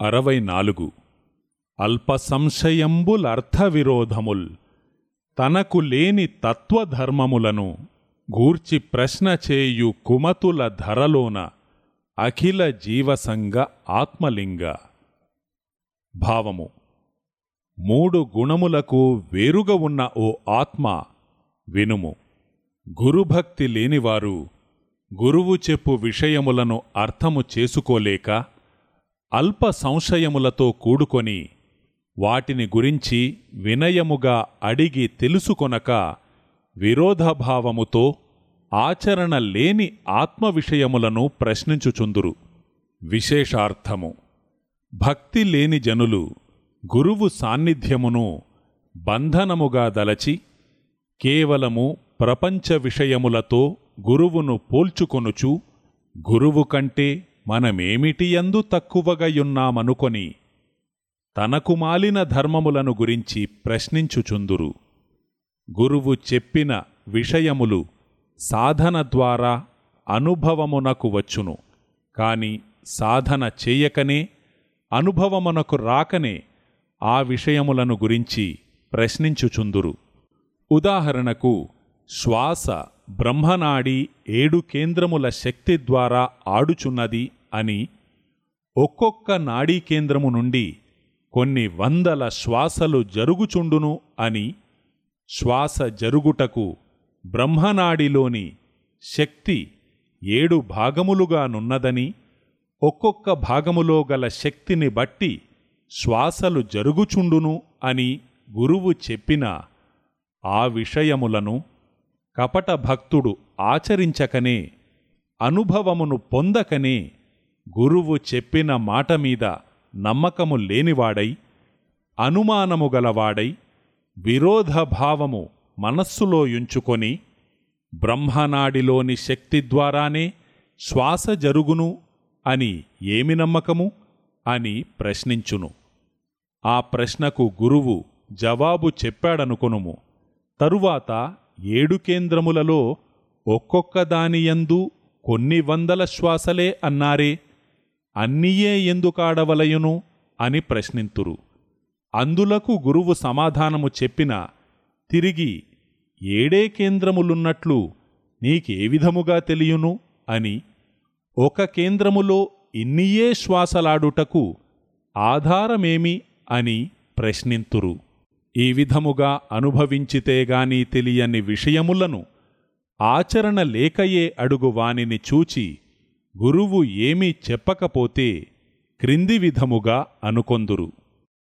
అరవై నాలుగు. అల్ప సంశయంబులర్థ విరోధముల్ తనకు లేని తత్వధర్మములను గూర్చి ప్రశ్న చేయు కుమతుల ధరలోన అఖిల జీవసంగ ఆత్మలింగ. భావము. మూడు గుణములకు వేరుగా ఉన్న ఓ ఆత్మ వినుము. గురుభక్తి లేనివారు గురువు చెప్పు విషయములను అర్థము చేసుకోలేక అల్ప సంశయములతో కూడుకొని వాటిని గురించి వినయముగా అడిగి తెలుసుకొనక విరోధభావముతో ఆచరణ లేని ఆత్మ విషయములను ప్రశ్నించుచుందురు. విశేషార్థము. భక్తి లేని జనులు గురువు సాన్నిధ్యమును బంధనముగా దలచి కేవలము ప్రపంచ విషయములతో గురువును పోల్చుకొనుచు గురువు కంటే మనమేమిటియందు తక్కువగయున్నామనుకొని తనకు మాలిన ధర్మములను గురించి ప్రశ్నించుచుందురు. గురువు చెప్పిన విషయములు సాధన ద్వారా అనుభవమునకు వచ్చును. కాని సాధన చేయకనే అనుభవమునకు రాకనే ఆ విషయములను గురించి ప్రశ్నించుచుందురు. ఉదాహరణకు శ్వాస బ్రహ్మనాడి ఏడు కేంద్రముల శక్తి ద్వారా ఆడుచున్నది అని ఒక్కొక్క నాడీ కేంద్రము నుండి కొన్ని వందల శ్వాసలు జరుగుచుండును అని శ్వాస జరుగుటకు బ్రహ్మనాడిలోని శక్తి ఏడు భాగములుగానున్నదని ఒక్కొక్క భాగములో గల శక్తిని బట్టి శ్వాసలు జరుగుచుండును అని గురువు చెప్పిన ఆ విషయములను కపట భక్తుడు ఆచరించకనే అనుభవమును పొందకనే గురువు చెప్పిన మాట మీద నమ్మకము లేనివాడై అనుమానము గలవాడై విరోధభావము మనస్సులో యుంచుకొని బ్రహ్మనాడిలోని శక్తి ద్వారానే శ్వాస జరుగును అని ఏమి నమ్మకము అని ప్రశ్నించును. ఆ ప్రశ్నకు గురువు జవాబు చెప్పాడనుకొనుము. తరువాత ఏడు కేంద్రములలో ఒక్కొక్క దానియందు కొన్ని వందల శ్వాసలే అన్నారే అన్నియే ఎందుకాడవలయును అని ప్రశ్నింతురు. అందులకు గురువు సమాధానము చెప్పిన తిరిగి ఏడే కేంద్రములున్నట్లు నీకే విధముగా తెలియును అని ఒక కేంద్రములో ఇన్నియే శ్వాసలాడుటకు ఆధారమేమి అని ప్రశ్నింతురు. ఈ విధముగా అనుభవించితేగాని తెలియని విషయములను ఆచరణ లేకయే అడుగు వానిని చూచి గురువు ఏమీ చెప్పకపోతే క్రింది విధముగా అనుకొందురు.